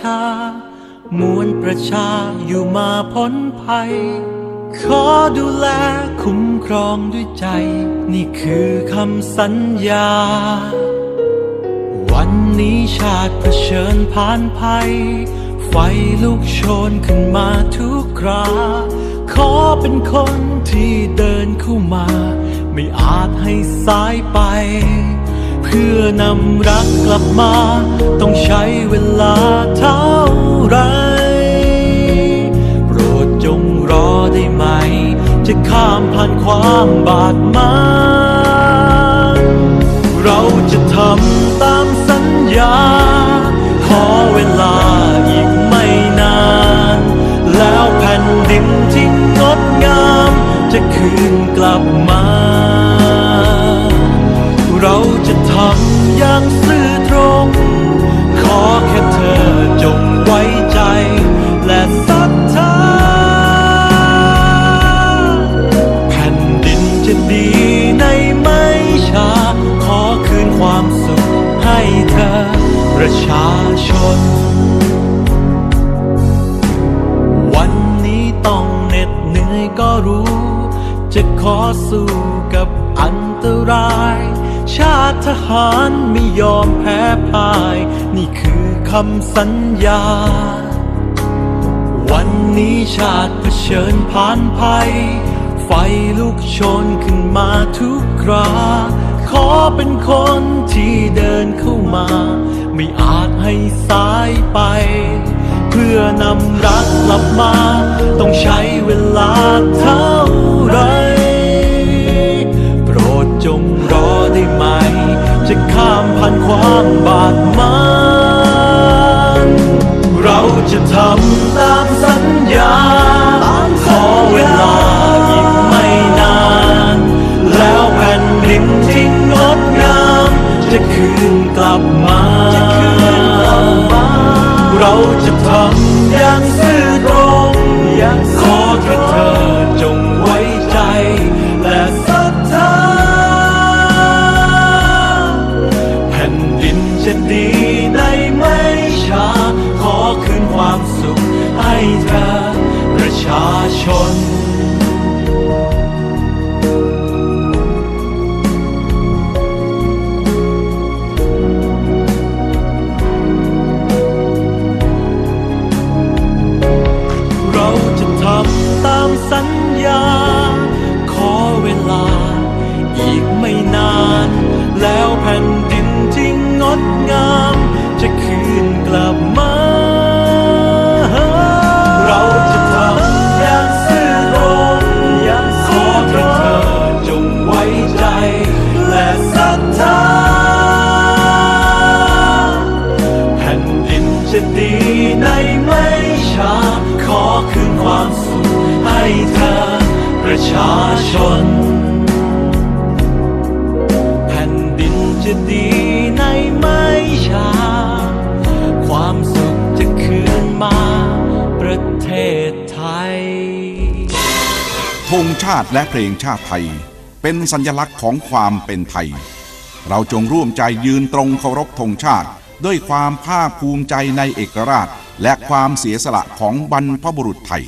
ชามวลประชาอยู่มาพ้นภัย ขอดูแลคุ้มครองด้วยใจ นี่คือคำสัญญา วันนี้ชาติเผชิญผ่านภัย ไฟลุกโชนขึ้นมาทุกครา ขอเป็นคนที่เดินเข้ามา ไม่อาจให้สายไป เพื่อนำรักกลับมา ต้องใช้เวลาเท่าไร โปรดจงรอได้ไหม จะข้ามผ่านความบาดหมางเราจะทำตามสัญญา ขอเวลาอีกไม่นาน แล้วแผ่นดินที่งดงาม จะคืนกลับมาเรา จะ หารไม่ยอมแพ้พ่าย นี่คือคำสัญญา วันนี้ชาติเผชิญผ่านภัย ไฟลุกโชนขึ้นมาทุกครา ขอเป็นคนที่เดินเข้ามา ไม่อาจให้สายไป เพื่อนำรักกลับมา ต้องใช้เวลาเท่าไร โปรดจงรอได้ไหม จะข้ามผ่านความบาดหมางเราจะทำตามสัญญา ขอเวลาอีกไม่นาน แล้วแผ่นดินที่งดงามจะคืนกลับมา เราจะ ชน คืนความสุขให้เธอประชาชน แผ่นดินจะดีในไม่ช้า ความสุขจะคืนมาประเทศไทยธงชาติและเพลงชาติไทย เป็นสัญลักษณ์ของความเป็นไทย เราจงร่วมใจยืนตรงเคารพธงชาติ ด้วยความภาคภูมิใจในเอกราช และความเสียสละของบรรพบุรุษไทย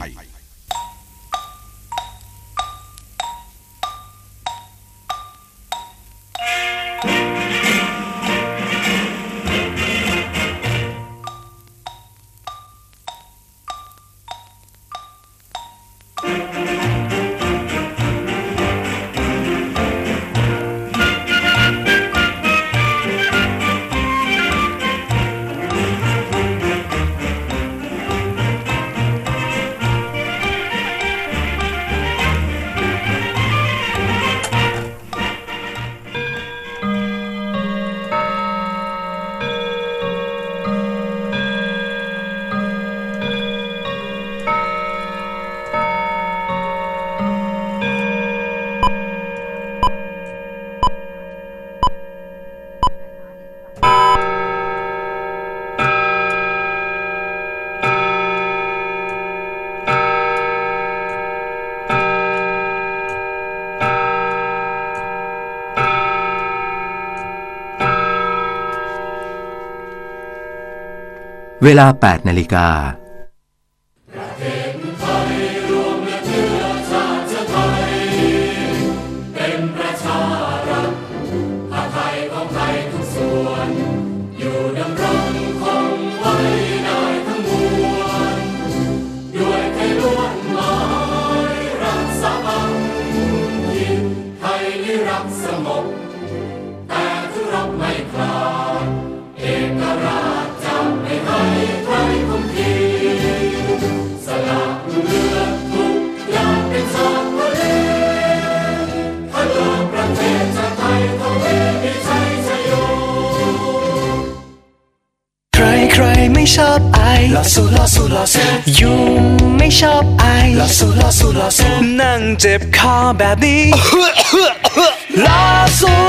เวลา8นาฬิกา ชอบไอลอสู้ลอสู้ลอสู้ยุงไม่ชอบไอลอสู้ลอสู้ลอสู้นั่งเจ็บคอแบบนี้ลอสู้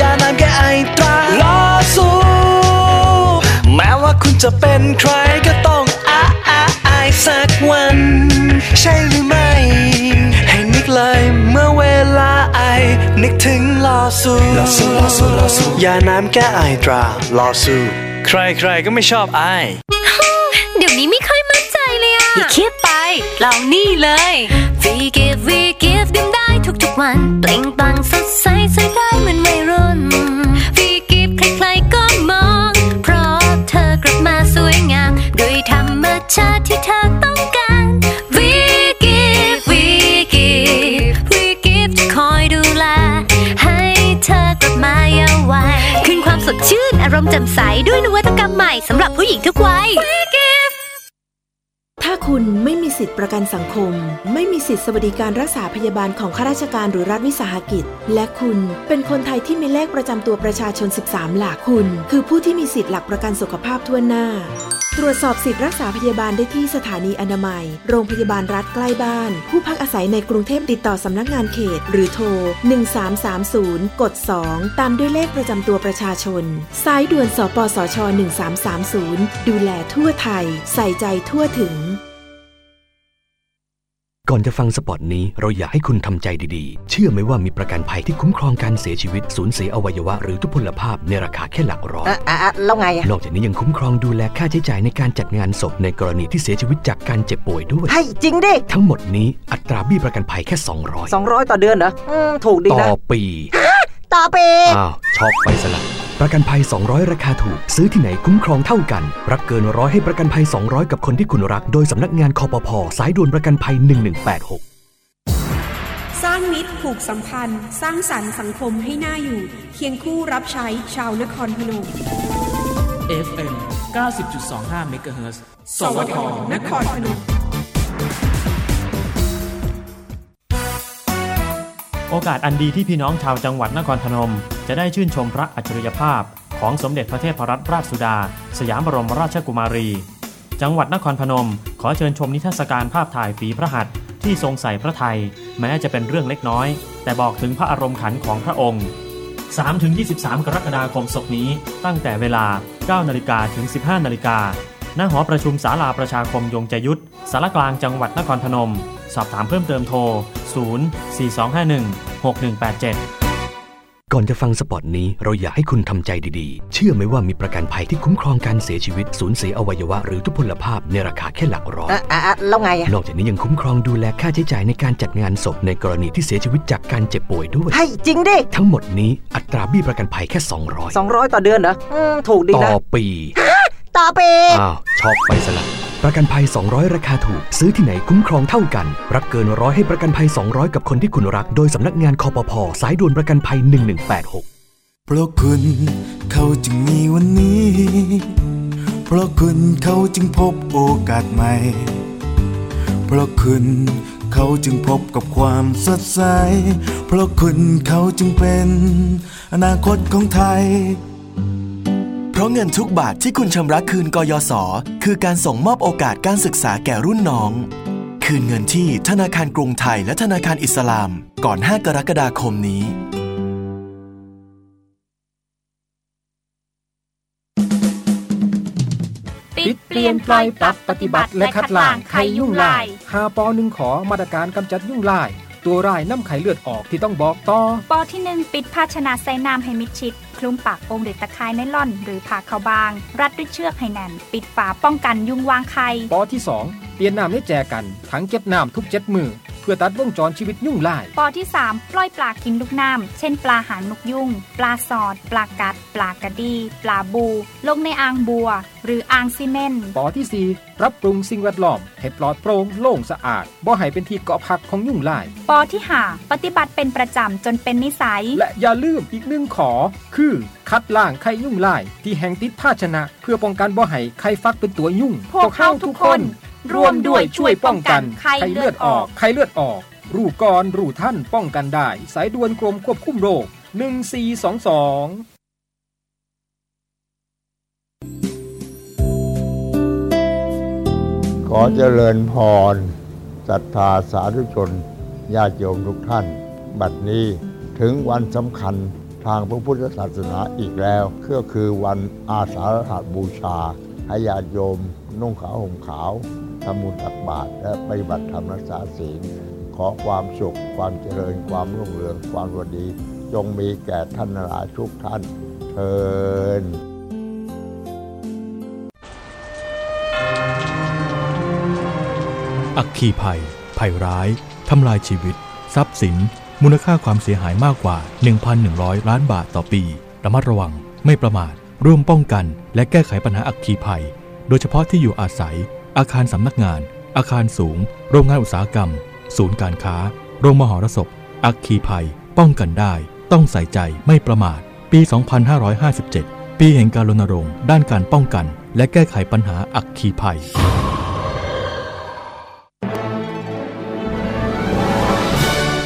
ยานานแก้ไอตราลอสู้แม้ว่าคุณจะเป็นใครก็ต้องอาอาไอสักวัน ใช่หรือไม่ให้นึกเลยเมื่อเวลาไอนึกถึงลอสู้ลอสู้ลอสู้ลอสู้ยาน้ำแก้ไอตราลอสู้ ใครๆก็ไม่ชอบไอเดี๋ยวนี้ไม่ค่อยมั่นใจเลยอะอย่าคิดไปเรานี่เลย We give we give ดื่มได้ทุกๆวัน เปล่งปลั่งสดใส อารมณ์แจ่มใสด้วยนวัตกรรมใหม่สำหรับผู้หญิงทุกวัยถ้าคุณไม่มีสิทธิประกันสังคม ไม่มีสิทธิสวัสดิการรักษาพยาบาลของข้าราชการหรือรัฐวิสาหกิจ และคุณเป็นคนไทยที่มีเลขประจำตัวประชาชน 13 หลักคุณ คือผู้ที่มีสิทธิ์หลักประกันสุขภาพทั่วหน้า ตรวจสอบสิทธิรักษาพยาบาลได้ที่สถานีอนามัย โรงพยาบาลรัฐใกล้บ้าน ผู้พักอาศัยในกรุงเทพติดต่อสำนักงานเขต หรือโทร 1330 กด 2 ตามด้วยเลขประจำตัวประชาชน สายด่วนสปสช 1330 ดูแลทั่วไทย ใส่ใจทั่วถึง ก่อนจะฟังสปอตนี้เราอยากให้คุณทำใจดีๆ เชื่อไหมว่ามีประกันภัยที่คุ้มครองการเสียชีวิต สูญเสียอวัยวะหรือทุพพลภาพในราคาแค่หลักร้อย อะอะอะแล้วไงอะนอกจากนี้ยังคุ้มครองดูแลค่าใช้จ่ายในการจัดงานศพในกรณีที่เสียชีวิตจากการเจ็บป่วยด้วย ให้จริงดิ ทั้งหมดนี้อัตราเบี้ยประกันภัยแค่ 200 200 ต่อเดือนเหรออืมถูกดีต่นะอปีต่อปี อ้าวช็อกไปซะละ ประกันภัย 200 ราคาถูก ซื้อที่ไหนคุ้มครองเท่ากัน รักเกินร้อยให้ประกันภัย 200 กับคนที่คุณรัก โดยสำนักงานคอปพสายด่วนประกันภัย 1186 สร้างมิตรผูกสัมพันธ์ สร้างสรรค์สังคมให้น่าอยู่ เคียงคู่รับใช้ชาวนครพนม FM 90.25 MHz สวทนครพนม โอกาสอันดีที่พี่น้องชาวจังหวัดนครพนม จะได้ชื่นชมพระอัจฉริยภาพ ของสมเด็จพระเทพรัตนราชสุดา สยามบรมราชกุมารี จังหวัดนครพนม ขอเชิญชมนิทรรศการภาพถ่ายฝีพระหัตถ์ที่ทรงใส่พระไทย แม้จะเป็นเรื่องเล็กน้อย แต่บอกถึงพระอารมณ์ขันของพระองค์ 3-23 กรกฎาคมศกนี้ ตั้งแต่เวลา 9 นาฬิกาถึง 15 นาฬิกาณหอประชุมศาลาประชาคมยงใจยุทธสารกลางจังหวัดนครพนม สอบถามเพิ่มเติมโทร 0 4251 6187ก่อนจะฟังสปอตนี้เราอยากให้คุณทำใจดีๆ เชื่อไหมว่ามีประกันภัยที่คุ้มครองการเสียชีวิต สูญเสียอวัยวะหรือทุพพลภาพในราคาแค่หลักร้อยอะอะอะแล้วไงอะนอกจากนี้ยังคุ้มครองดูแลค่าใช้จ่ายในการจัดงานศพในกรณีที่เสียชีวิตจากการเจ็บป่วยด้วยให้จริงดิ ทั้งหมดนี้อัตราเบี้ยประกันภัยแค่ 200 200 ต่อเดือนเหรออืมถูกดีต่นะอปี ต่อปีอ้าวช็อกไปซะละประกันภัย 200 ราคาถูก ซื้อที่ไหนคุ้มครองเท่ากัน รักเกินร้อยให้ประกันภัย 200 กับคนที่คุณรัก โดยสำนักงานคอปพสายด่วนประกันภัย 1186 เพราะคุณเขาจึงมีวันนี้ เพราะคุณเขาจึงพบโอกาสใหม่ เพราะคุณเขาจึงพบกับความสดใส เพราะคุณเขาจึงเป็น อนาคตของไทยเพ ราะเงินทุกบาทที่คุณชำระคืนกยศ คือการส่งมอบโอกาสการศึกษาแก่รุ่นน้อง คืนเงินที่ธนาคารกรุงไทยและธนาคารอิสลาม ก่อน 5 กรกฎาคมนี้ ปิดเปลี่ยนปล่อยปรับปฏิบัติและคัดล้างไข้ยุ่งลายหาปอหนึ่งขอมาตรการกำจัดยุ่งลาย ตัวร้ายน้ำไข่เลือดออกที่ต้องบอกต่อปอที่1ปิดภาชนะใส่น้ำให้มิดชิด คลุมปากองหรือตะไคร้ไนล่อน หรือผ่าขาวบาง รัดด้วยเชือกให้แน่น ปิดฝาป้องกันยุงวางไข่ ปอที่ 2เปลี่ยนน้ำให้แจกัน ถังเก็บน้ำทุกเจ็ดมือ เพื่อตัดวงจรชีวิตยุ่งลาย ปอที่ 3 ปล่อยปลากินลูกน้ำ เช่น ปลาหางนกยุงปลาสอด ปลากัด ปลากระดี ปลาบู ลงในอ่างบัว หรืออ่างซีเมนต์ปอที่ 4 รับปรุงสิ่งแวดล้อมให้ปลอดโปร่งโล่งสะอาด บ่ให้เป็นที่เกาะพักของยุ่งลาย ปอที่ห้าปฏิบัติเป็นประจำจนเป็นนิสัย และอย่าลืมอีกหนึ่งขอ คือคัดล่างไข่ยุ่งลาย ที่แห่งติดภาชนะ เพื่อป้องกันบ่ให้ไข่ฟักเป็นตัวยุ่ง พวกเขาทุกคน ร่วมด้วยช่วยป้องกันไข้เลือดออกไข้เลือดออก รูก่อนรูท่านป้องกันได้ สายด่วนกรมควบคุมโรค 1422ขอเจริญพรศรัทธาสาธุชนญาติโยมทุกท่าน บัดนี้ถึงวันสำคัญทางพระพุทธศาสนาอีกแล้วก็คือวันอาสาฬหบูชาให้ญาติโยมนุ่งขาวห่มขาว ทำบุญตักบาตรและปฏิบัติธรรมรักษาศีล ขอความสุข ความเจริญ ความรุ่งเรือง ความสวัสดี จงมีแก่ท่านหลายทุกท่านเทินอัคคีภัย ภัยร้าย ทำลายชีวิต ทรัพย์สิน มูลค่าความเสียหายมากกว่า 1,100 ล้านบาทต่อปี ระมัดระวัง ไม่ประมาท ร่วมป้องกัน และแก้ไขปัญหาอัคคีภัย โดยเฉพาะที่อยู่อาศัย อาคารสำนักงาน อาคารสูง โรงงานอุตสาหกรรม ศูนย์การค้า โรงมหรสพ อัคคีภัย ป้องกันได้ ต้องใส่ใจไม่ประมาท ปี 2557 ปีแห่งการรณรงค์ด้านการป้องกัน และแก้ไขปัญหาอัคคีภัย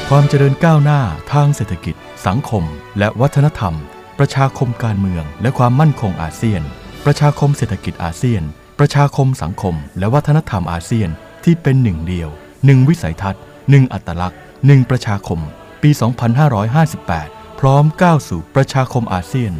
ความเจริญก้าวหน้าทางเศรษฐกิจ สังคม และวัฒนธรรม ประชาคมการเมือง และความมั่นคงอาเซียน ประชาคมเศรษฐกิจอาเซียน ประชาคมสังคม และวัฒนธรรมอาเซียนที่เป็นหนึ่งเดียวหนึ่งวิสัยทัศน์หนึ่งอัตลักษณ์หนึ่งประชาคม ปี 2558 พร้อมก้าวสู่ประชาคมอาเซียน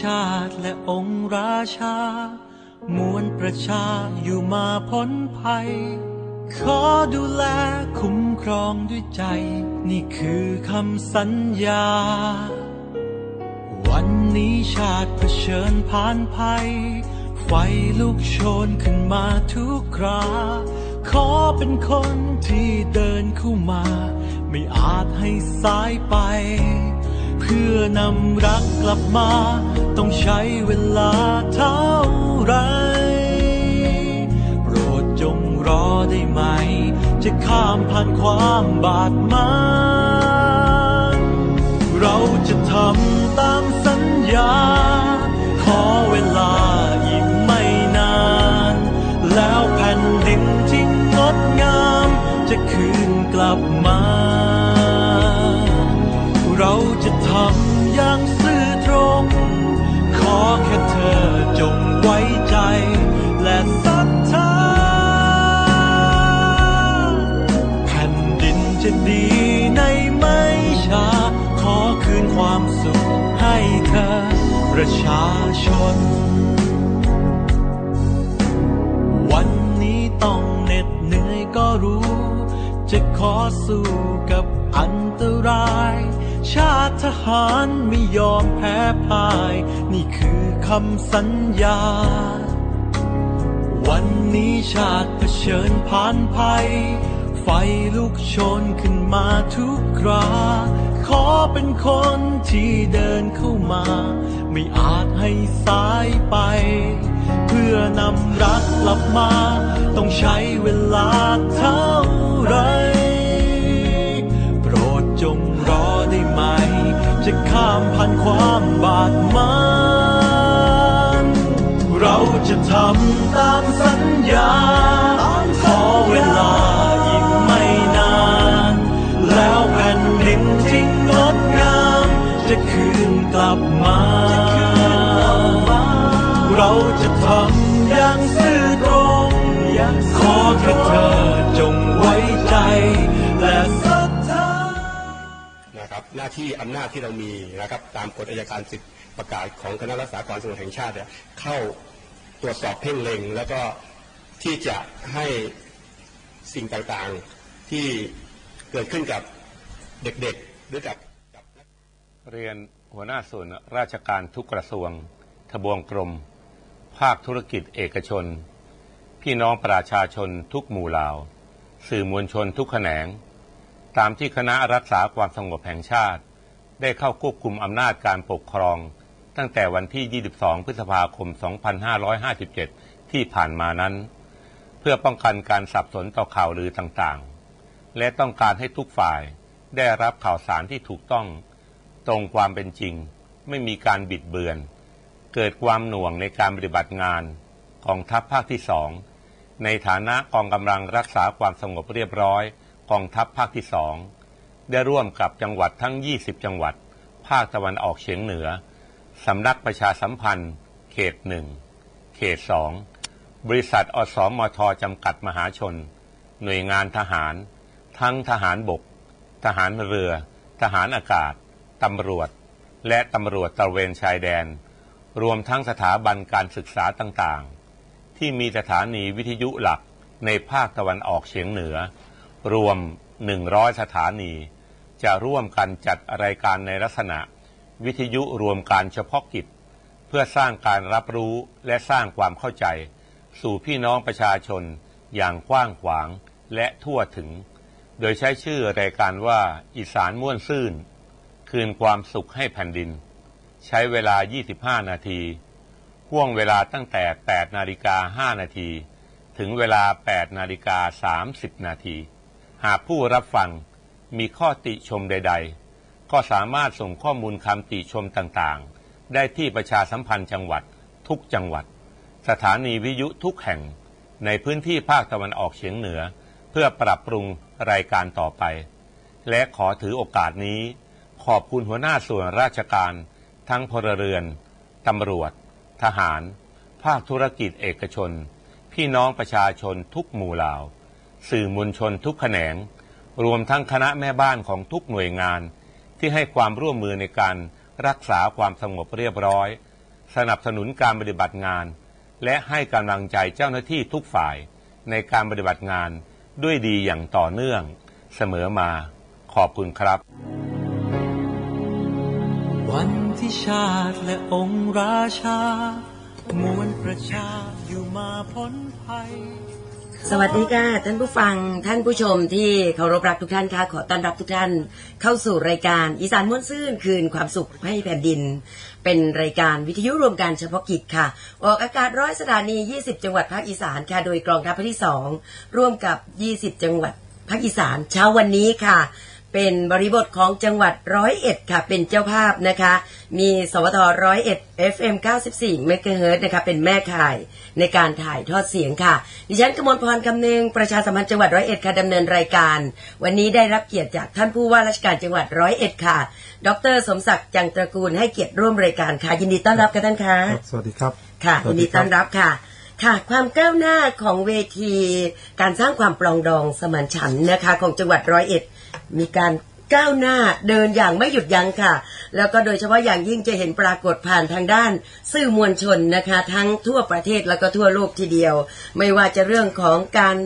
ชาติและองค์ราชา มวลประชาอยู่มาพ้นภัย ขอดูแลคุ้มครองด้วยใจ นี่คือคำสัญญา วันนี้ชาติเผชิญผ่านภัย ไฟลุกโชนขึ้นมาทุกครา ขอเป็นคนที่เดินเข้ามา ไม่อาจให้สายไป เพื่อนำรักกลับมา ต้องใช้เวลาเท่าไร โปรดจงรอได้ไหม จะข้ามผ่านความบาดหมางเราจะทำตามสัญญา ประชาชน วันนี้ต้องเหน็ดเหนื่อยก็รู้ จะขอสู้กับอันตราย ชาติทหารไม่ยอมแพ้พ่าย นี่คือคำสัญญา วันนี้ชาติเผชิญผ่านภัย ไฟลุกโชนขึ้นมาทุกครา ขอเป็นคนที่เดินเข้ามา ไม่อาจให้สายไป เพื่อนำรักกลับมา ต้องใช้เวลาเท่าไร โปรดจงรอได้ไหม จะข้ามผ่านความบาดหมางเราจะทำตามสัญญา กลับมา เราจะทำอย่างซื่อตรง ขอแค่เธอจงไว้ใจ และศรัทธานะครับหน้าที่อำนาจที่เรามีนะครับตามกฎอายการสิทธิประกาศของคณะรักษาความสงบแห่งชาติเเข้าตรวจสอบเพ่งเล็ง แล้วก็ที่จะให้สิ่งต่างๆที่เกิดขึ้นกับเด็กๆหรือกับเรียน หัวหน้าส่วนราชการทุกกระทรวง ทบวงกรม ภาคธุรกิจเอกชน พี่น้องประชาชนทุกหมู่เหล่า สื่อมวลชนทุกแขนง ตามที่คณะรักษาความสงบแห่งชาติ ได้เข้าควบคุมอำนาจการปกครอง ตั้งแต่วันที่ 22 พฤษภาคม 2557 ที่ผ่านมานั้น เพื่อป้องกันการสับสนต่อข่าวลือต่างๆ และต้องการให้ทุกฝ่ายได้รับข่าวสารที่ถูกต้อง ตรงความเป็นจริง ไม่มีการบิดเบือน เกิดความหน่วงในการปฏิบัติงานกองทัพภาคที่สองในฐานะกองกำลังรักษาความสงบเรียบร้อยกองทัพภาคที่สองได้ร่วมกับจังหวัดทั้ง 20 จังหวัด ภาคตะวันออกเฉียงเหนือสำนักประชาสัมพันธ์ เขตหนึ่งเขตสองบริษัทอสมทจำกัดมหาชน หน่วยงานทหาร ทั้งทหารบก ทหารเรือ ทหารอากาศ ตำรวจ และตำรวจตระเวนชายแดน รวมทั้งสถาบันการศึกษาต่างๆ ที่มีสถานีวิทยุหลักในภาคตะวันออกเฉียงเหนือ รวม 100 สถานี จะร่วมกันจัดรายการในลักษณะ วิทยุรวมการเฉพาะกิจ เพื่อสร้างการรับรู้และสร้างความเข้าใจ สู่พี่น้องประชาชนอย่างกว้างขวางและทั่วถึง โดยใช้ชื่อรายการว่าอีสานม่วนซื่น คืนความสุขให้แผ่นดิน ใช้เวลา 25 นาทีห่วงเวลาตั้งแต่ 8 นาฬิกา 5 นาที ถึงเวลา 8 นาฬิกา 30 นาที หากผู้รับฟังมีข้อติชมใด ๆ ก็สามารถส่งข้อมูลคำติชมต่างๆ ได้ที่ประชาสัมพันธ์จังหวัด ทุกจังหวัด สถานีวิทยุทุกแห่ง ในพื้นที่ภาคตะวันออกเฉียงเหนือ เพื่อปรับปรุงรายการต่อไป และขอถือโอกาสนี้ ขอบคุณหัวหน้าส่วนราชการ ทั้งพลเรือน ตำรวจ ทหาร ภาคธุรกิจเอกชน พี่น้องประชาชนทุกหมู่เหล่า สื่อมวลชนทุกแขนง รวมทั้งคณะแม่บ้านของทุกหน่วยงาน ที่ให้ความร่วมมือในการรักษาความสงบเรียบร้อย สนับสนุนการปฏิบัติงาน และให้กำลังใจเจ้าหน้าที่ทุกฝ่ายในการปฏิบัติงานด้วยดีอย่างต่อเนื่อง เสมอมาขอบคุณครับ วันที่ชาติและองค์ราชามวลประชาอยู่มาพ้นภัย สวัสดีค่ะท่านผู้ฟังท่านผู้ชมที่เคารพรักทุกท่านค่ะขอต้อนรับทุกท่านเข้าสู่รายการอีสานม้วนซื่นคืนความสุขให้แผ่นดิน เป็นรายการวิทยุรวมการเฉพาะกิจค่ะ ออกอากาศร้อยสถานี 20 จังหวัดภาคอีสานค่ะโดยกองทัพภาคที่ 2 ร่วมกับ 20 จังหวัดภาคอีสานเช้าวันนี้ค่ะ เป็นบริบทของจังหวัดร้อยเอ็ดค่ะ เป็นเจ้าภาพนะคะ มีสวทร้อยเอ็ด FM 94เมกะเฮิรตนะคะ เป็นแม่ข่ายในการถ่ายทอดเสียงค่ะ ดิฉันกมลพรคำนึง ประชาสัมพันธ์จังหวัดร้อยเอ็ดค่ะดำเนินรายการ วันนี้ได้รับเกียรติจากท่านผู้ว่าราชการจังหวัดร้อยเอ็ดค่ะ ดรสมศักดิ์จังตระกูลให้เกียรติร่วมรายการค่ะ ยินดีต้อนรับค่ะท่านคะสวัสดีครับ ค่ะสวัยิสนดีดีครับต้อนรับค่ะค่ะความก้าวหน้าของเวที การสร้างความปรองดองสมานฉันท์นะคะ ของจังหวัดร้อยเอ็ด มีการก้าวหน้าเดินอย่างไม่หยุดยั้งค่ะ แล้วก็โดยเฉพาะอย่างยิ่งจะเห็นปรากฏผ่านทางด้าน สื่อมวลชนนะคะ ทั้งทั่วประเทศแล้วก็ทั่วโลกทีเดียว ไม่ว่าจะเรื่องของการ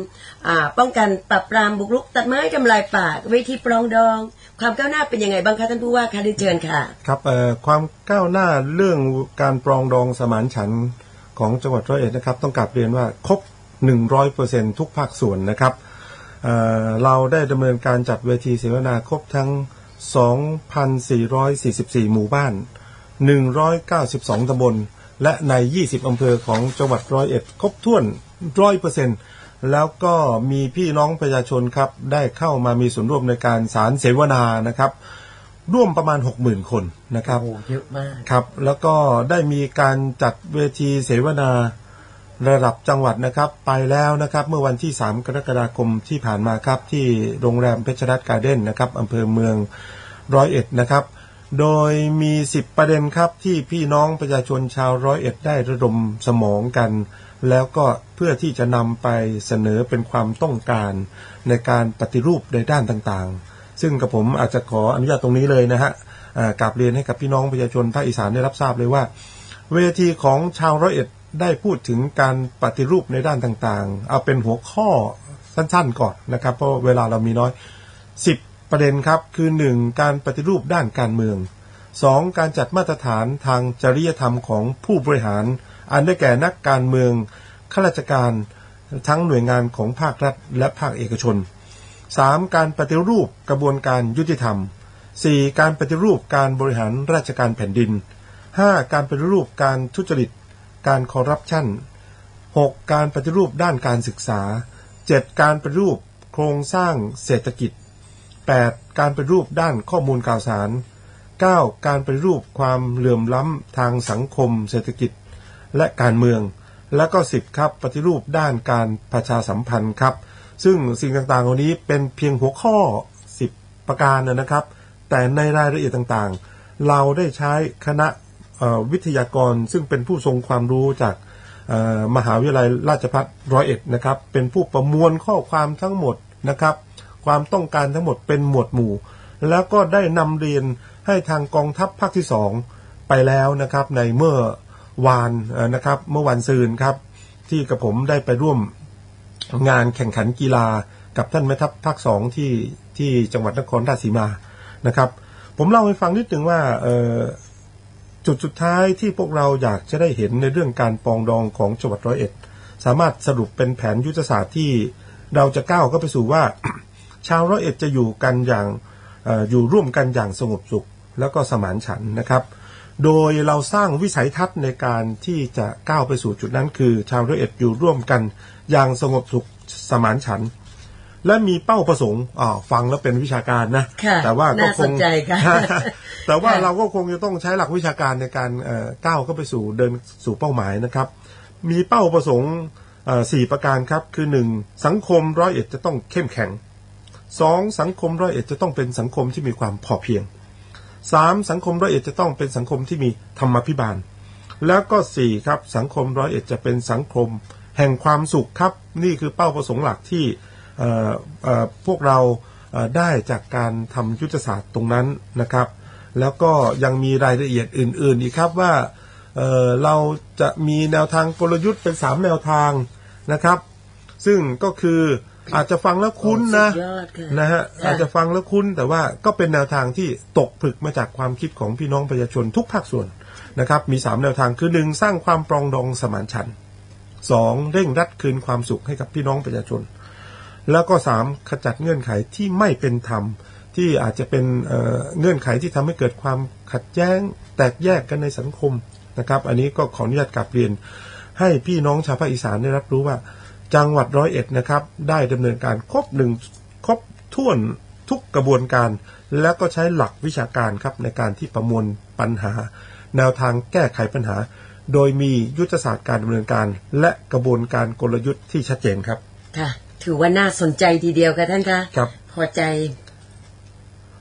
ป้องกันปราบปรามบุกรุก ตัดไม้ทำลายป่าเวทีปรองดอง ความก้าวหน้าเป็นยังไงบ้างคะท่านผู้ว่าคะเรียนเชิญค่ะ ครับเอ่อความก้าวหน้าเรื่องการปรองดองสมานฉันท์ของจังหวัดร้อยเอ็ดนะครับ ต้องกลับเรียนว่าครบ100%ทุกภาคส่วนนะครับ เอ่อเราได้ดำเนินการจัดเวทีเสวนาครบทั้ง 2,444 หมู่บ้าน 192 ตำบล และใน 20 อำเภอของจังหวัดร้อยเอ็ดครบถ้วน100%แล้วก็มีพี่น้องประชาชนครับ ได้เข้ามามีส่วนร่วมในการสารเสวนานะครับ ร่วมประมาณ 60,000 คนนะครับโอ้เยอะมากครับ แล้วก็ได้มีการจัดเวทีเสวนา ระดับจังหวัดนะครับไปแล้วนะครับ เมื่อวันที่ 3 กรกฎาคมที่ผ่านมาครับ ที่โรงแรมเพชรรัตน์การ์เด้นนะครับอำเภอเมืองร้อยเอ็ดนะครับ โดยมี 10 ประเด็นครับที่พี่น้องประชาชนชาวร้อยเอ็ดได้ระดมสมองกัน แล้วก็เพื่อที่จะนำไปเสนอเป็นความต้องการในการปฏิรูปในด้านต่างๆ ซึ่งกับผมอาจจะขออนุญาตตรงนี้เลยนะฮะกราบเรียนให้กับพี่น้องประชาชนภาคอีสานได้รับทราบเลยว่า เวทีของชาวร้อยเอ็ด ได้พูดถึงการปฏิรูปในด้านต่างๆ เอาเป็นหัวข้อสั้นๆก่อนนะครับ เพราะเวลาเรามีน้อย 10 ประเด็นครับ คือ 1. การปฏิรูปด้านการเมือง 2. การจัดมาตรฐานทางจริยธรรมของผู้บริหาร อันได้แก่นักการเมืองข้าราชการทั้งหน่วยงานของภาครัฐ และภาคเอกชน 3. การปฏิรูปกระบวนการยุติธรรม 4. การปฏิรูปการบริหารราชการแผ่นดิน 5. การปฏิรูปการทุจริต การคอร์รัปชัน 6. การปฏิรูปด้านการศึกษา 7. การปฏิรูปโครงสร้างเศรษฐกิจ 8. การปฏิรูปด้านข้อมูลข่าวสาร 9. การปฏิรูปความเหลื่อมล้ำทางสังคม เศรษฐกิจ และการเมือง และก็ 10 ครับ ปฏิรูปด้านการประชาสัมพันธ์ครับ ซึ่งสิ่งต่างๆเหล่านี้เป็นเพียงหัวข้อ 10 ประการนะครับ แต่ในรายละเอียดต่างๆ เราได้ใช้คณะ วิทยากรซึ่งเป็นผู้ทรงความรู้จากมหาวิทยาลัยราชภัฏร้อยเอ็ดนะครับ เป็นผู้ประมวลข้อความทั้งหมดนะครับ ความต้องการทั้งหมดเป็นหมวดหมู่ แล้วก็ได้นำเรียนให้ทางกองทัพภาคที่สองไปแล้วนะครับ ในเมื่อวานนะครับ เมื่อวันซืนครับ ที่กับผมได้ไปร่วมงานแข่งขันกีฬากับท่านแม่ทัพภาคสองที่ที่จังหวัดนครราชสีมานะครับ ผมเล่าให้ฟังนิดนึงว่า จุดสุดท้ายที่พวกเราอยากจะได้เห็นในเรื่องการปองดองของจังหวัดร้อยเอ็ด สามารถสรุปเป็นแผนยุทธศาสตร์ที่เราจะก้าวเข้าไปสู่ว่า ชาวร้อยเอ็ดจะอยู่กันอย่างอออยู่ร่วมกันอย่างสงบสุข แล้วก็สมานฉันนะครับ โดยเราสร้างวิสัยทัศน์ในการที่จะก้าวไปสู่จุดนั้น คือ ชาวร้อยเอ็ดอยู่ร่วมกันอย่างสงบสุขสมานฉันท และมีเป้าประสงค์อ่าฟังแล้วเป็นวิชาการนะค่ะแต่ว่าก็น่าคสงนใจค่ะแต่ว่าค่ะเราก็คงจะต้องใช้หลักวิชาการในการเอ่อก้าวเข้าไปสู่เดินสู่เป้าหมายนะครับ มีเป้าประสงค์เอ่อสี่ประการครับ คือหนึ่งสังคมร้อยเอ็ดจะต้องเข้มแข็งสองสังคมร้อยเอ็ดจะต้องเป็นสังคมที่มีความพอเพียงสามสังคมร้อยเอ็ดจะต้องเป็นสังคมที่มีธรรมาภิบาล แล้วก็สี่ครับสังคมร้อยเอ็ดจะเป็นสังคม แห่งความสุขครับ นี่คือเป้าประสงค์หลักที่เอ่อเอ่อ พวกเราเอ่อได้จากการทำยุทธศาสตร์ตรงนั้นนะครับ แล้วก็ยังมีรายละเอียดอื่น ๆ อีกครับว่าเอ่อเราจะมีแนวทางกลยุทธ์เป็นสามแนวทางนะครับ ซึ่งก็คืออาจจะฟังแล้วคุ้นนะสุดยอดค่ะนะฮะค่ะอาจจะฟังแล้วคุ้น แต่ว่าก็เป็นแนวทางที่ตกผลึกมาจากความคิดของพี่น้องประชาชนทุกภาคส่วนนะครับ มีสามแนวทางคือหนึ่งสร้างความปรองดองสมานฉันท์สองเร่งรัดคืนความสุขให้กับพี่น้องประชาชน แล้วก็สามขจัดเงื่อนไขที่ไม่เป็นธรรม ที่อาจจะเป็นเเงื่อนไขที่ทำให้เกิดความขัดแย้ง แตกแยกกันในสังคมนะครับ อันนี้ก็ขออนุญาตกลับเรียน ให้พี่น้องชาวภาคอีสานได้รับรู้ว่าจังหวัดร้อยเอ็ดนะครับ ได้ดำเนินการครบหนึ่งครบถ้วนทุกกระบวนการ แล้วก็ใช้หลักวิชาการครับในการที่ประมวลปัญหา แนวทางแก้ไขปัญหา โดยมียุทธศาสตร์การดำเนินการ และกระบวนการกลยุทธ์ที่ชัดเจนครับค่ะ ถือว่าน่าสนใจทีเดียวค่ะท่านคะครับพอใจ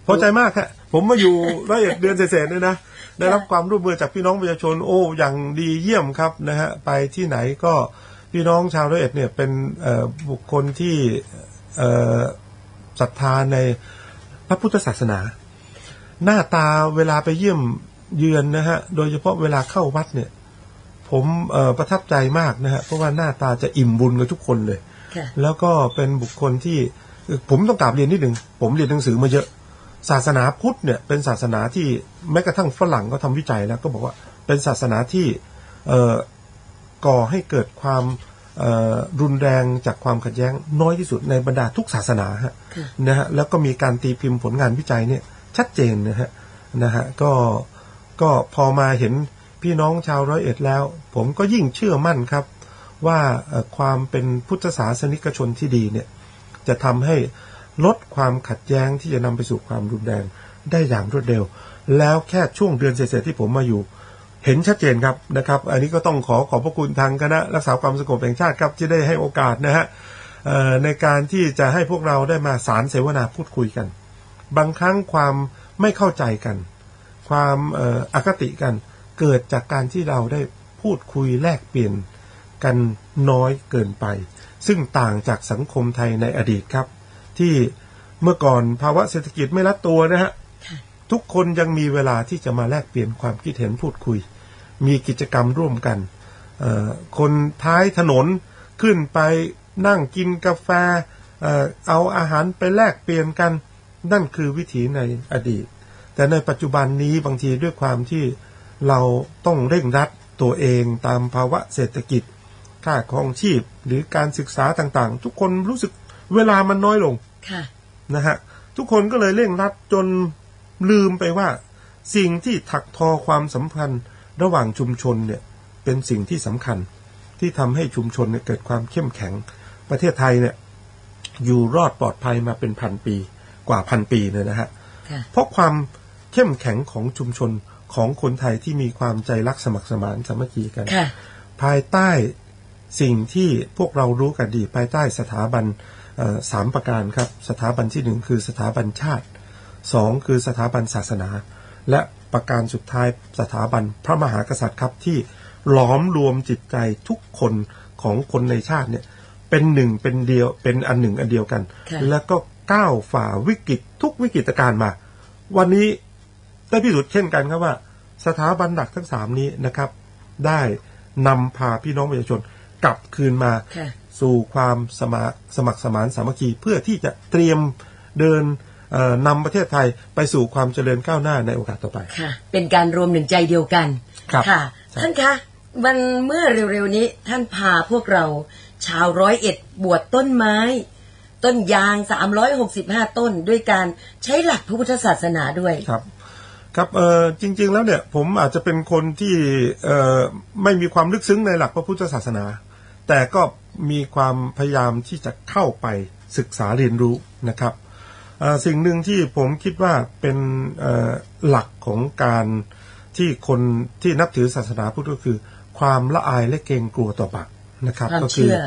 พอใจมากครับผมมาอยู่ร้อยเอ็ดเดือนเศษๆเนี่ยนะได้รับความร่วมมือจากพี่น้องประชาชนโอ้อย่างดีเยี่ยมครับนะฮะไปที่ไหนก็พี่น้องชาวร้อยเอ็ดเนี่ยเป็นเอ่อบุคคลที่เอ่อศรัทธาในพระพุทธศาสนา หน้าตาเวลาไปเยี่ยมเยือนนะฮะโดยเฉพาะเวลาเข้าวัดเนี่ย ผมเอ่อประทับใจมากนะฮะเพราะว่าหน้าตาจะอิ่มบุญกับทุกคนเลยค่ะ แล้วก็เป็นบุคคลที่เอ่อผมต้องกราบเรียนนิดหนึ่งผมเรียนหนังสือมาเยอะ ศาสนาพุทธเนี่ยเป็นศาสนาที่แม้กระทั่งฝรั่งก็ทำวิจัยแล้วก็บอกว่าเป็นศาสนาที่เอ่อก่อให้เกิดความเอ่อรุนแรงจากความขัดแย้งน้อยที่สุดในบรรดาทุกศาสนาฮะค่ะนะฮะแล้วก็มีการตีพิมพ์ผลงานวิจัยเนี่ยชัดเจนนะฮะนะฮะก็ก็พอมาเห็นพี่น้องชาวร้อยเอ็ดแล้ว ผมก็ยิ่งเชื่อมั่นครับ ว่าความเป็นพุทธศาสนิกชนที่ดีเนี่ยจะทำให้ลดความขัดแย้งที่จะนำไปสู่ความรุนแรงได้อย่างรวดเร็ว แล้วแค่ช่วงเดือนเศษที่ผมมาอยู่ เห็นชัดเจนครับนะครับ อันนี้ก็ต้องขอขอบพระคุณทางคณะรักษาความสงบแห่งชาติครับที่ได้ให้โอกาสนะฮะในการที่จะให้พวกเราได้มาสารเสวนาพูดคุยกัน บางครั้งความไม่เข้าใจกัน ความอ่ออคติกัน เกิดจากการที่เราได้พูดคุยแลกเปลี่ยน กันน้อยเกินไป ซึ่งต่างจากสังคมไทยในอดีตครับ ที่เมื่อก่อนภาวะเศรษฐกิจไม่รัดตัวนะฮะทุกคนยังมีเวลาที่จะมาแลกเปลี่ยนความคิดเห็นพูดคุย มีกิจกรรมร่วมกันเอ่อคนท้ายถนนขึ้นไปนั่งกินกาแฟเอ่อเอาอาหารไปแลกเปลี่ยนกัน นั่นคือวิถีในอดีต แต่ในปัจจุบันนี้บางทีด้วยความที่เราต้องเร่งรัดตัวเองตามภาวะเศรษฐกิจ ค่าครองชีพหรือการศึกษาต่างๆ ทุกคนรู้สึกเวลามันน้อยลงค่ะนะฮะทุกคนก็เลยเร่งรัดจนลืมไปว่า สิ่งที่ถักทอความสัมพันธ์ระหว่างชุมชนเนี่ยเป็นสิ่งที่สำคัญที่ทำให้ชุมชนเนี่ยเกิดความเข้มแข็งประเทศไทยเนี่ยอยู่รอดปลอดภัยมาเป็นพันปีกว่าพันปีเลยนะฮะค่ะเพราะความเข้มแข็งของชุมชนของคนไทยที่มีความใจรักสมัครสมานสามัคคีกันค่ะภายใต้ สิ่งที่พวกเรารู้กันดีภายใต้สถาบันเอ่อสามประการครับ สถาบันที่หนึ่งคือสถาบันชาติสองคือสถาบันศาสนา และประการสุดท้ายสถาบันพระมหากษัตริย์ครับที่หลอมรวมจิตใจทุกคนของคนในชาติเนี่ยเป็นหนึ่งเป็นเดียวเป็นอันหนึ่งอันเดียวกันค่ะแล้วก็ก้าวฝ่าวิกฤตทุกวิกฤตการณ์มา วันนี้ได้พิสูจน์เช่นกันครับว่า สถาบันหลักทั้งสามนี้นะครับ ได้นำพาพี่น้องประชาชน กลับคืนมาค่ะสู่ความสมาสมัครสมานสามัคคีเพื่อที่จะเตรียมเดินเอ่อนำประเทศไทยไปสู่ความเจริญก้าวหน้าในโอกาสต่อไปค่ะ เป็นการรวมหนึ่งใจเดียวกันครับค่ะใช่ท่านคะวันเมื่อเร็วๆนี้ท่านพาพวกเรา ชาวร้อยเอ็ดบวชต้นไม้ ต้นยาง 365 ต้นด้วยการใช้หลักพระพุทธศาสนาด้วยครับครับเออจริง ๆ แล้วเนี่ยผมอาจจะเป็นคนที่เอ่อไม่มีความลึกซึ้งในหลักพระพุทธศาสนา แต่ก็มีความพยายามที่จะเข้าไปศึกษาเรียนรู้นะครับเอ่อสิ่งหนึ่งที่ผมคิดว่าเป็นเอ่อหลักของการที่คนที่นับถือศาสนาพุทธก็คือ ความละอายและเกรงกลัวต่อบาปนะครับความก็เชื่คือ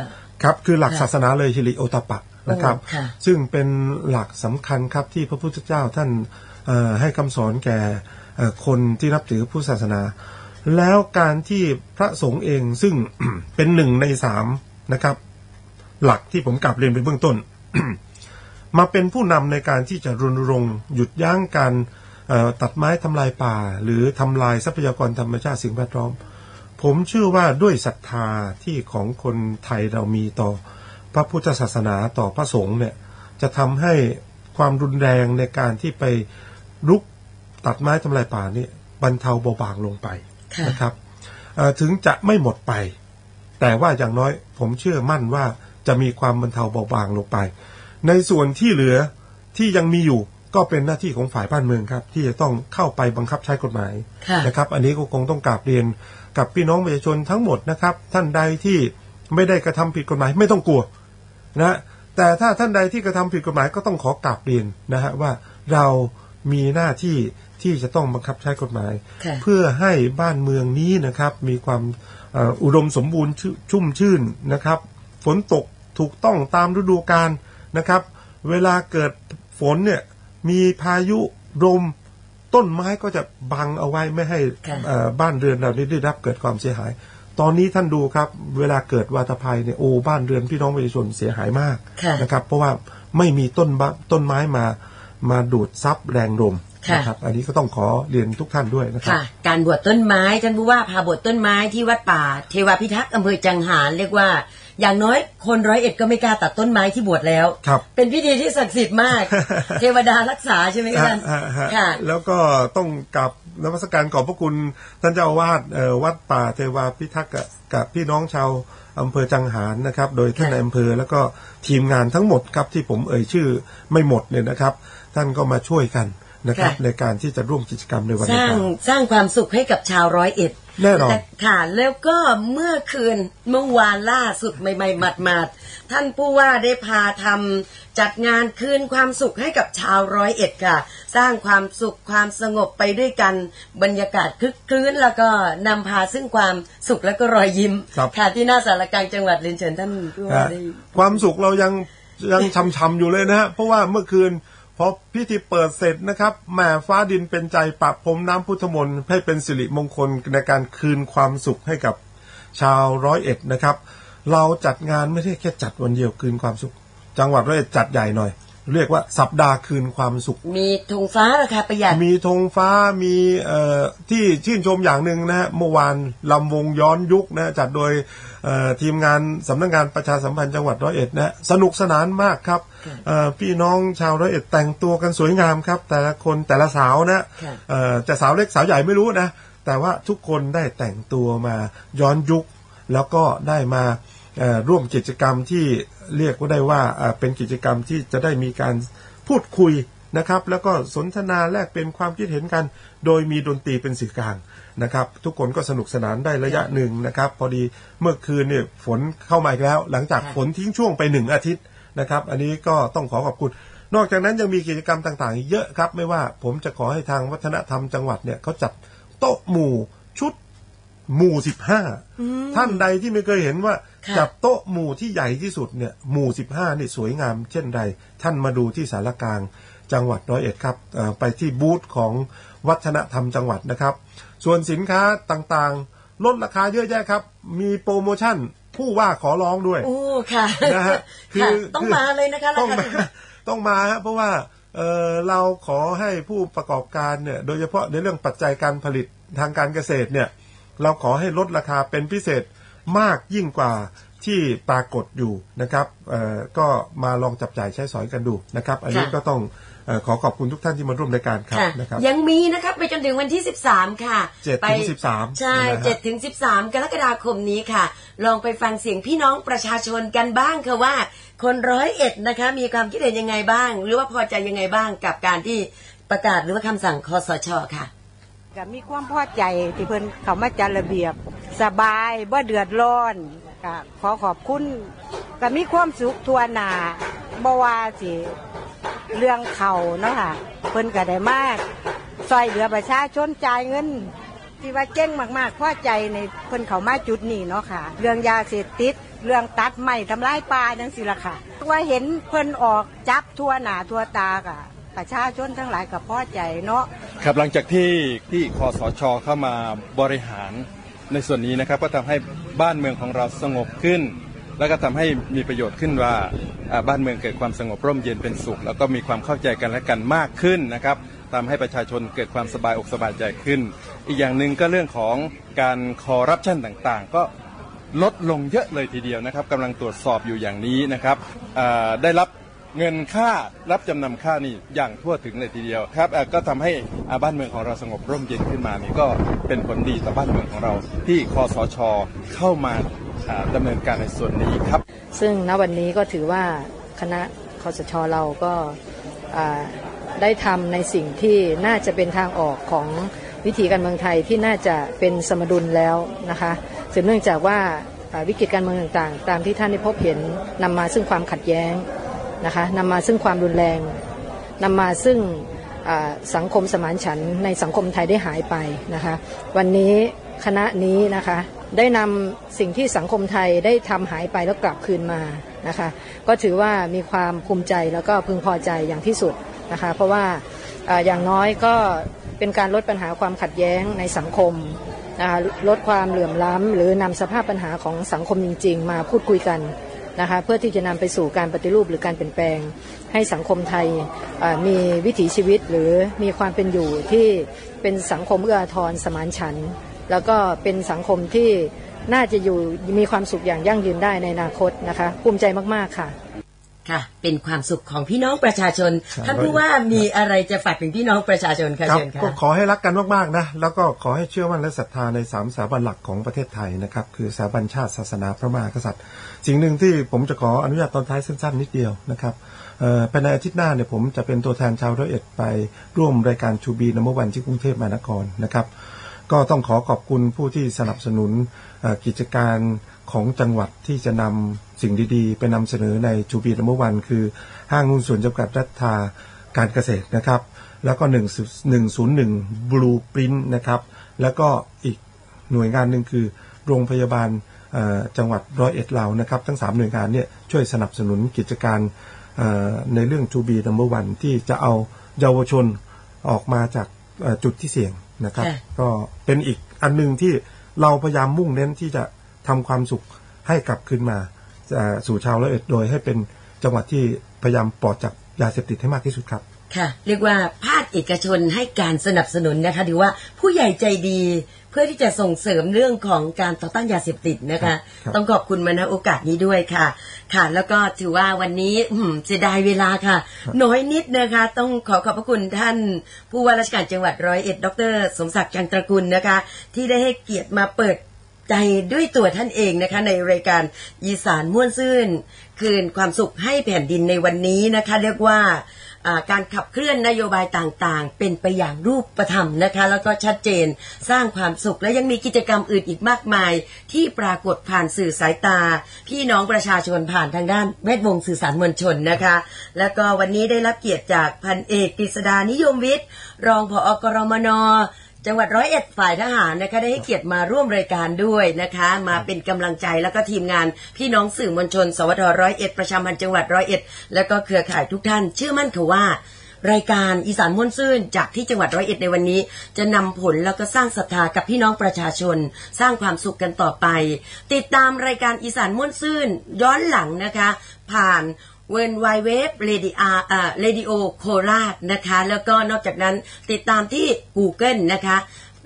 ครับคือหลักค่ะศาสนาเลยฮิริโอตปะนะครับโอ้ค่ะซึ่งเป็นหลักสำคัญครับที่พระพุทธเจ้าท่านเอ่อให้คำสอนแก่เอ่อคนที่นับถือพุทธศาสนา แล้วการที่พระสงฆ์เองซึ่งเป็นหนึ่งในสามนะครับ หลักที่ผมกลับเรียนไปเบื้องต้น มาเป็นผู้นำในการที่จะรณรงค์หยุดยั้งการตัดไม้ทำลายป่า หรือทำลายทรัพยากรธรรมชาติสิ่งแวดล้อม ผมเชื่อว่าด้วยศรัทธาที่ของคนไทยเรามีต่อพระพุทธศาสนาต่อพระสงฆ์เนี่ยจะทำให้ความรุนแรงในการที่ไปลุกตัดไม้ทำลายป่านี่บรรเทาเบาบางลงไป นะครับเอ่อถึงจะไม่หมดไป แต่ว่าอย่างน้อยผมเชื่อมั่นว่าจะมีความบรรเทาเบาบางลงไป ในส่วนที่เหลือที่ยังมีอยู่ก็เป็นหน้าที่ของฝ่ายบ้านเมืองครับ ที่จะต้องเข้าไปบังคับใช้กฎหมายค่ะนะครับ อันนี้ก็คงต้องกราบเรียนกับพี่น้องประชาชนทั้งหมดนะครับ ท่านใดที่ไม่ได้กระทำผิดกฎหมายไม่ต้องกลัวนะแต่ถ้าท่านใดที่กระทำผิดกฎหมายก็ต้องขอกราบเรียนนะฮะว่าเรามีหน้าที่ ที่จะต้องบังคับใช้กฎหมายค่ะเพื่อให้บ้านเมืองนี้นะครับ มีความเอ่ออุดมสมบูรณ์ชื่ชุ่มชื่นนะครับ ฝนตกถูกต้องตามฤดูกาลนะครับ เวลาเกิดฝนเนี่ยมีพายุลมต้นไม้ก็จะบังเอาไว้ไม่ให้ค่ะเอ่อบ้านเรือนเราได้รับเกิดความเสียหาย ตอนนี้ท่านดูครับ เวลาเกิดวาตภัยเนี่ยโอ้บ้านเรือนพี่น้องประชาชนเสียหายมากค่ะนะครับ เพราะว่าไม่มีต้นบะต้นไม้มามาดูดซับแรงลมค่ะ นะครับ อันนี้ก็ต้องขอเรียนทุกท่านด้วยนะครับค่ะการบวชต้นไม้ท่านผู้ว่าพาบวชต้นไม้ที่วัดป่า เทวาพิทักษ์อำเภอจังหารเรียกว่าอย่างน้อยคนร้อยเอ็ดก็ไม่กล้าตัดต้นไม้ที่บวชแล้วครับเป็นพิธีที่ศักดิ์สิทธิ์มาก เทวดารักษาใช่ไหมคะท่านฮะฮะค่ะแล้วก็ต้องกลับนมัสการขอบพระคุณท่านเจ้าอาวาสเอ่อวัดป่าเทวาพิทักษ์กับกับพี่น้องชาวอำเภอจังหารนะครับ โดยท่านในายอำเภอแล้วก็ทีมงานทั้งหมดครับที่ผมเอ่ยชื่อไม่หมดเนี่ยนะครับ ท่านก็มาช่วยกัน นะครับค่ะในการที่จะร่วมกิจกรรมในวันสนี้ร้างครับสร้างความสุขให้กับชาวร้อยเอ็ดแน่นอนแต่ค่ะแล้วก็เมื่อคืนเมื่อวานล่าสุดใหม่ๆหมาดๆท่านผู้ว่าได้พาทำจัดงานคืนความสุขให้กับชาวร้อยเอ็ดค่ะ สร้างความสุขความสงบไปด้วยกัน บรรยากาศคึกคลื้นแล้วก็นำพาซึ่งความสุขและก็รอยยิ้มครับค่ะที่หน้าสารกลางจังหวัดเรียนเชิญท่านผู้ว่าฮะได้ความสุขเรายังยังช่ำๆอยู่เลยนะฮะเพราะว่าเมื่อคืน พอพิธีเปิดเสร็จนะครับแหม่ฟ้าดินเป็นใจปะพรมน้ำพุทธมนต์ให้เป็นสิริมงคลในการคืนความสุขให้กับชาวร้อยเอ็ดนะครับ เราจัดงานไม่ใช่แค่จัดวันเดียวคืนความสุข จังหวัดร้อยเอ็ดจัดใหญ่หน่อย เรียกว่าสัปดาห์คืนความสุข มีธงฟ้าราคาประหยัด มีธงฟ้ามีเอ่อที่ชื่นชมอย่างหนึ่งนะฮะเมื่อวานลำวงย้อนยุคนะจัดโดยเอ่อทีมงานสำนักงานประชาสัมพันธ์จังหวัดร้อยเอ็ดนะฮะสนุกสนานมากครับเอ่อพี่น้องชาวร้อยเอ็ดแต่งตัวกันสวยงามครับ แต่ละคนแต่ละสาวนะเอ่อจะสาวเล็กสาวใหญ่ไม่รู้นะแต่ว่าทุกคนได้แต่งตัวมาย้อนยุค แล้วก็ได้มาเอ่อร่วมกิจกรรมที่ เรียกว่าได้ว่าเอ่อเป็นกิจกรรมที่จะได้มีการพูดคุยนะครับ แล้วก็สนทนาแลกเป็นความคิดเห็นกัน โดยมีดนตรีเป็นสื่อกลางนะครับ ทุกคนก็สนุกสนานได้ระยะหนึ่งนะครับ พอดีเมื่อคืนเนี่ยฝนเข้ามาอีกแล้ว หลังจากฝนทิ้งช่วงไปหนึ่งอาทิตย์นะครับ อันนี้ก็ต้องขอขอบคุณนอกจากนั้นยังมีกิจกรรมต่างๆอีกเยอะครับ ไม่ว่าผมจะขอให้ทางวัฒนธรรมจังหวัดเนี่ยเขาจัดโต๊ะหมู่ชุดหมู่สิบห้าท่านใดที่ไม่เคยเห็นว่า ค่ะจับโต๊ะหมู่ที่ใหญ่ที่สุดเนี่ยหมู่สิบห้านี่สวยงาม เช่นใด ท่านมาดูที่สารกลางจังหวัดร้อยเอ็ดครับเอ่อไปที่บูธของวัฒนธรรมจังหวัดนะครับ ส่วนสินค้าต่างๆ ลดราคาเยอะแยะครับ มีโปรโมชั่นผู้ว่าขอร้องด้วยโอ้ค่ะนะฮะคือค่ะต้องคือมาเลยนะคะต้องรามาคาต้องมาฮะเพราะว่าเอ่อเราขอให้ผู้ประกอบการเนี่ยโดยเฉพาะในเรื่องปัจจัยการผลิตทางการเกษตรเนี่ยเราขอให้ลดราคาเป็นพิเศษ มากยิ่งกว่าที่ปรากฏอยู่นะครับเอ่อก็มาลองจับจ่ายใช้สอยกันดูนะครับ อันนี้ค่ะก็ต้องเอ่อขอขอบคุณทุกท่านที่มาร่วมรายการครับค่ะนะครับ ยังมีนะครับไปจนถึงวันที่ 13 ค่ะเจ็ดไปถึงสิบสามใช่นะฮะเจ็ดถึงสิบสามกรกฎาคมนี้ค่ะ ลองไปฟังเสียงพี่น้องประชาชนกันบ้างค่ะว่า คนร้อยเอ็ดนะคะมีความคิดเห็นยังไงบ้าง หรือว่าพอใจยังไงบ้างกับการที่ประกาศหรือว่าคำสั่งคอสชค่ะ ก็มีความพอใจที่เพิ่นเขามาจัดระเบียบ สบายบ่เดือดร้อนก็ขอขอบคุณก็มีความสุขทั่วหน้าบ่ว่าสิเรื่องเขาเนาะค่ะเพิ่นก็ได้มากซอยเหลือประชาชนจ่ายเงิน ที่ว่าเจ้งมากๆพอใจในเพิ่นเขามาจุดนี้เนาะค่ะ เรื่องยาเสพติดเรื่องตัดไม้ทำลายป่าจังสิล่ะค่ะว่าเห็นเพิ่นออกจับทั่วหน้าทั่วตากะประชาชนทั้งหลายก็พอใจเนาะ ครับหลังจากที่ที่คอสชเข้ามาบริหารในส่วนนี้นะครับ ก็ทำให้บ้านเมืองของเราสงบขึ้น แล้วก็ทำให้มีประโยชน์ขึ้นว่าบ้านเมืองเกิดความสงบร่มเย็นเป็นสุข แล้วก็มีความเข้าใจกันและกันมากขึ้นนะครับทำให้ประชาชนเกิดความสบายอกสบายใจขึ้น อีกอย่างหนึ่งก็เรื่องของการคอร์รัปชันต่างๆ ก็ลดลงเยอะเลยทีเดียวนะครับกำลังตรวจสอบอยู่อย่างนี้นะครับได้รับ เงินค่ารับจำนำค่านี่อย่างทั่วถึงเลยทีเดียวครับเอ่อก็ทำให้อ่าบ้านเมืองของเราสงบร่มเย็นขึ้นมานี่ก็เป็นผลดีต่อบ้านเมืองของเรา ที่คอสชเข้ามาอ่าดำเนินการในส่วนนี้ครับ ซึ่งณวันนี้ก็ถือว่าคณะคอสชเราก็อ่าได้ทำในสิ่งที่น่าจะเป็นทางออกของวิถีการเมืองไทยที่น่าจะเป็นสมดุลแล้วนะคะสืบเนื่องจากว่าอ่าวิกฤตการเมืองต่างๆ ตามที่ท่านได้พบเห็นนำมาซึ่งความขัดแย้ง นะคะนำมาซึ่งความรุนแรงนำมาซึ่งสังคมสมานฉันในสังคมไทยได้หายไปนะคะวันนี้คณะนี้นะคะได้นำสิ่งที่สังคมไทยได้ทำหายไปแล้วกลับคืนมานะคะก็ถือว่ามีความภูมิใจแล้วก็พึงพอใจอย่างที่สุดนะคะเพราะว่าออย่างน้อยก็เป็นการลดปัญหาความขัดแย้งในสังคมนะคะลดความเหลื่อมล้ำ หรือนำสภาพปัญหาของสังคมจริง ๆ มาพูดคุยกัน นะคะเพื่อที่จะนำไปสู่การปฏิรูปหรือการเปลี่ยนแปลง ให้สังคมไทยมีวิถีชีวิตหรือมีความเป็นอยู่ที่เป็นสังคมเอื้ออาทรสมานฉันท์แล้วก็เป็นสังคมที่น่าจะอยู่มีความสุขอย่างยั่งยืนได้ในอนาคตนะคะภูมิใจมาก ๆ ค่ะ ค่ะ เป็นความสุขของพี่น้องประชาชนท่านผู้ว่ามีอะไรจะฝากถึงพี่น้องประชาชนค่ะครับเชิญก็ค่ะขอให้รักกันมากๆนะแล้วก็ขอให้เชื่อมั่นและศรัทธาในสามสถาบันหลักของประเทศไทยนะครับคือสถาบันชาติศาสนาพระมหากษัตริย์สิ่งหนึ่งที่ผมจะขออนุญาตตอนท้ายสั้นๆนิดเดียวนะครับเอ่อภายในอาทิตย์หน้าเนี่ยผมจะเป็นตัวแทนชาวร้อยเอ็ดไปร่วมรายการชูบีนมวันที่กรุงเทพมหานครนะครับ ก็ต้องขอขอบคุณผู้ที่สนับสนุนเอ่อกิจการ ของจังหวัดที่จะนำสิ่งดีๆ ไปนำเสนอในจูบีนัมวันคือห้างหุ้นส่วนจำกัดรัฐาการเกษตรนะครับ แล้วก็1 101 Blue Print นะครับ แล้วก็อีกหน่วยงานหนึ่งคือโรงพยาบาลเอ่อจังหวัดร้อยเอ็ดเรานะครับ ทั้ง 3 หน่วยงานเนี่ยช่วยสนับสนุนกิจการเอ่อในเรื่อง To be number one ที่จะเอาเยาวชนออกมาจากเอ่อจุดที่เสี่ยงนะครับค่ะก็เป็นอีกอันหนึ่งที่เราพยายามมุ่งเน้นที่จะ ทำความสุขให้กลับคืนมาเอ่อสู่ชาวละเอ็ดโดยให้เป็นจังหวัดที่พยายามปลอดจากยาเสพติดให้มากที่สุดครับ ค่ะ เรียกว่าภาคเอกชนให้การสนับสนุนนะคะถือว่าผู้ใหญ่ใจดีเพื่อที่จะส่งเสริมเรื่องของการต่อต้านยาเสพติดนะคะครับต้องขอบคุณมาณโอกาสนี้ด้วยค่ะ ค่ะ แล้วก็ถือว่าวันนี้อืมเสียดายเวลาค่ะ น้อยนิดนะคะ ต้องขอขอบพระคุณท่าน ผู้ว่าราชการจังหวัดร้อยเอ็ดดร สมศักดิ์จังตระกุลนะคะ ที่ได้ให้เกียรติมาเปิด ใจด้วยตัวท่านเองนะคะ ในรายการอีสานม่วนซื่น คืนความสุขให้แผ่นดินในวันนี้นะคะ เรียกว่าการขับเคลื่อนนโยบายต่างๆ เป็นไปอย่างรูปธรรมนะคะ แล้วก็ชัดเจนสร้างความสุขและยังมีกิจกรรมอื่นอีกมากมาย ที่ปรากฏผ่านสื่อสายตา พี่น้องประชาชนผ่านทางด้านแวดวงสื่อสารมวลชนนะคะ แล้วก็วันนี้ได้รับเกียรติจากพันเอกกฤษดานิยมวิทย์ รองผอกรมน จังหวัดร้อยเอ็ดฝ่ายทหารนะคะได้ให้เกียรติมาร่วมรายการด้วยนะคะ มาเป็นกำลังใจแล้วก็ทีมงานพี่น้องสื่อมวลชน สวทร้อยเอ็ดประชาพันธ์จังหวัดร้อยเอ็ดแล้วก็เครือข่ายทุกท่าน เชื่อมั่นค่ะว่ารายการอีสานม่วนซื่นจากที่จังหวัดร้อยเอ็ดในวันนี้ จะนำผลแล้วก็สร้างศรัทธากับพี่น้องประชาชน สร้างความสุขกันต่อไป ติดตามรายการอีสานม่วนซื่นย้อนหลังนะคะ ผ่าน เวนไวเวฟเรดิอาอ่าเรดิโอโคราชนะคะ แล้วก็นอกจากนั้นติดตามที่ Google นะคะ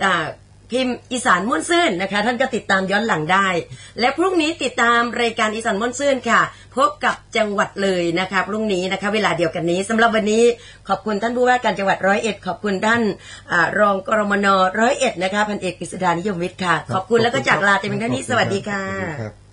อ่าพิมพ์อีสานม่วนซื่นนะคะ ท่านก็ติดตามย้อนหลังได้ และพรุ่งนี้ติดตามรายการอีสานม่วนซื่นค่ะ พบกับจังหวัดเลยนะคะพรุ่งนี้นะคะเวลาเดียวกันนี้สำหรับวันนี้ขอบคุณท่านผู้ว่าการจังหวัดร้อยเอ็ดขอบคุณท่านอรองกรมนร้อยเอ็ดนะคะพันเอกกฤษดานิยมวิทย์ค่ะ ขอบคุณแล้วก็จากลาแต่เพียงเท่านนี้สวัสดีค่ะ